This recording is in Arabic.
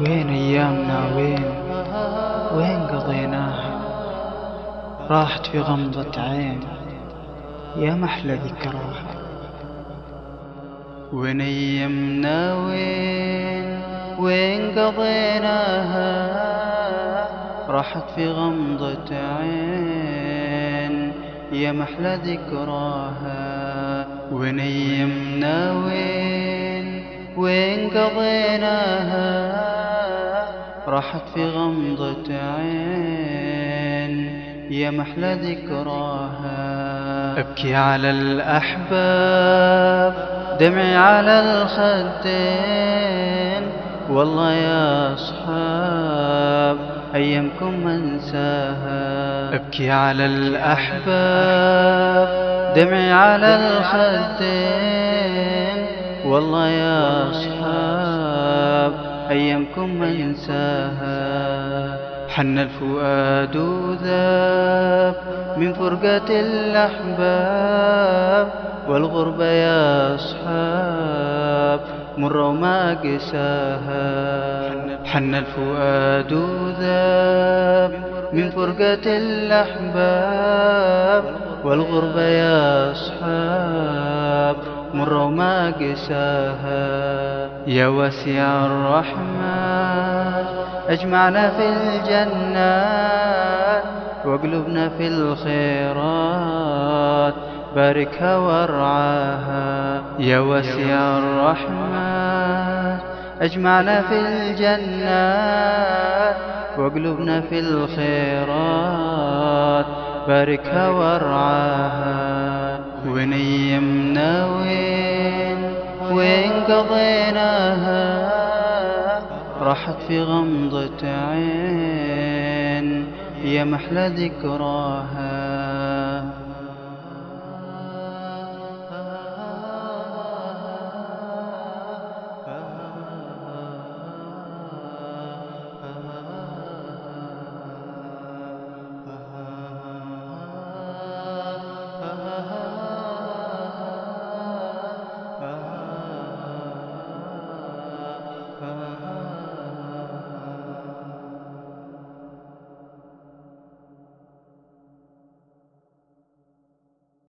وين أيامنا؟ وين؟ وين قضيناها؟ راحت في غمضة عين. يا محلى ذكراها. وين أيامنا؟ وين؟ وين قضيناها؟ راحت في غمضة عين. يا محلى ذكراها. وين أيامنا؟ وين؟ وين قضيناها؟ راحت في غمضة عين يا محلى ذكراها. أبكي على الأحباب دمعي على الخدين. والله يا أصحاب أيامكم ما أنساها. أبكي على الأحباب دمعي على الخدين. والله يا أصحاب أيامكم ما انساها حن الفؤاد ذاب من فرقة الأحباب والغربة يا أصحاب مر وما قساها. حن الفؤاد ذاب من فرقة الأحباب والغربة يا أصحاب مر وما قساها يا واسع الرحمن أجمعنا في الجنات وقلوبنا في الخيرات باركها وارعاها. يا واسع الرحمن أجمعنا في الجنات وقلوبنا في الخيرات باركها وارعاها. وين قضيناها راحت في غمضة عين. يا محلى ذكراها.